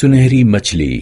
سنہری مچھلی